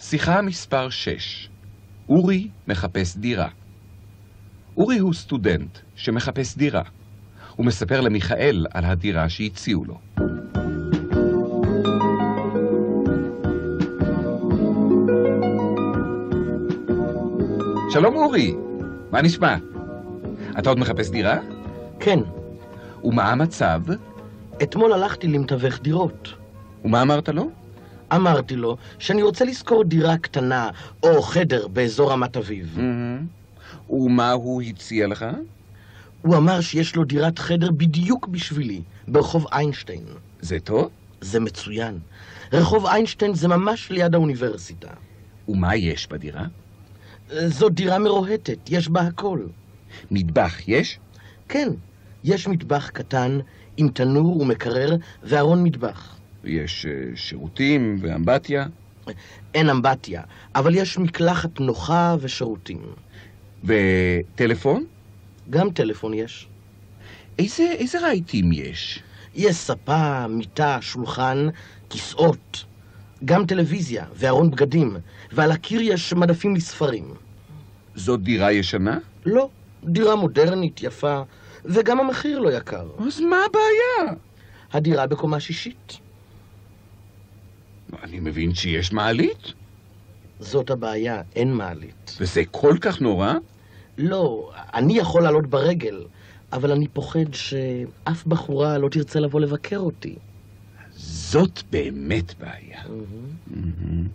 שיחה מספר 6 אורי מחפש דירה. אורי הוא סטודנט שמחפש דירה. הוא מספר למיכאל על הדירה שהציעו לו. שלום אורי, מה נשמע? אתה עוד מחפש דירה? כן, ומה המצב? אתמול הלכתי למתווך דירות. ומה אמרת לו? אמרתי לו שאני רוצה לשכור דירה קטנה או חדר באזור רמת אביב. ומה הוא הציע לך? הוא אמר שיש לו דירת חדר בדיוק בשבילי, ברחוב איינשטיין. זה טוב? זה מצוין. רחוב איינשטיין זה ממש ליד האוניברסיטה. ומה יש בדירה? זו דירה מרוהטת, יש בה הכל. מטבח יש? כן, יש מטבח קטן עם תנור ומקרר וארון מטבח. יש אה, שירותים ואמבטיה? אין אמבטיה, אבל יש מקלחת נוחה ושירותים. וטלפון? גם טלפון יש. איזה, איזה רהיטים יש? יש ספה, מיטה, שולחן, כיסאות, גם טלוויזיה וארון בגדים, ועל הקיר יש מדפים לספרים. זאת דירה ישנה? לא, דירה מודרנית, יפה, וגם המחיר לא יקר. אז מה הבעיה? הדירה בקומה שישית. אני מבין שיש מעלית, זאת הבעיה, אין מעלית. וזה כל כך נורא? לא, אני יכול לעלות ברגל, אבל אני פוחד שאף בחורה לא תרצה לבוא לבקר אותי. זאת באמת בעיה. מהמם.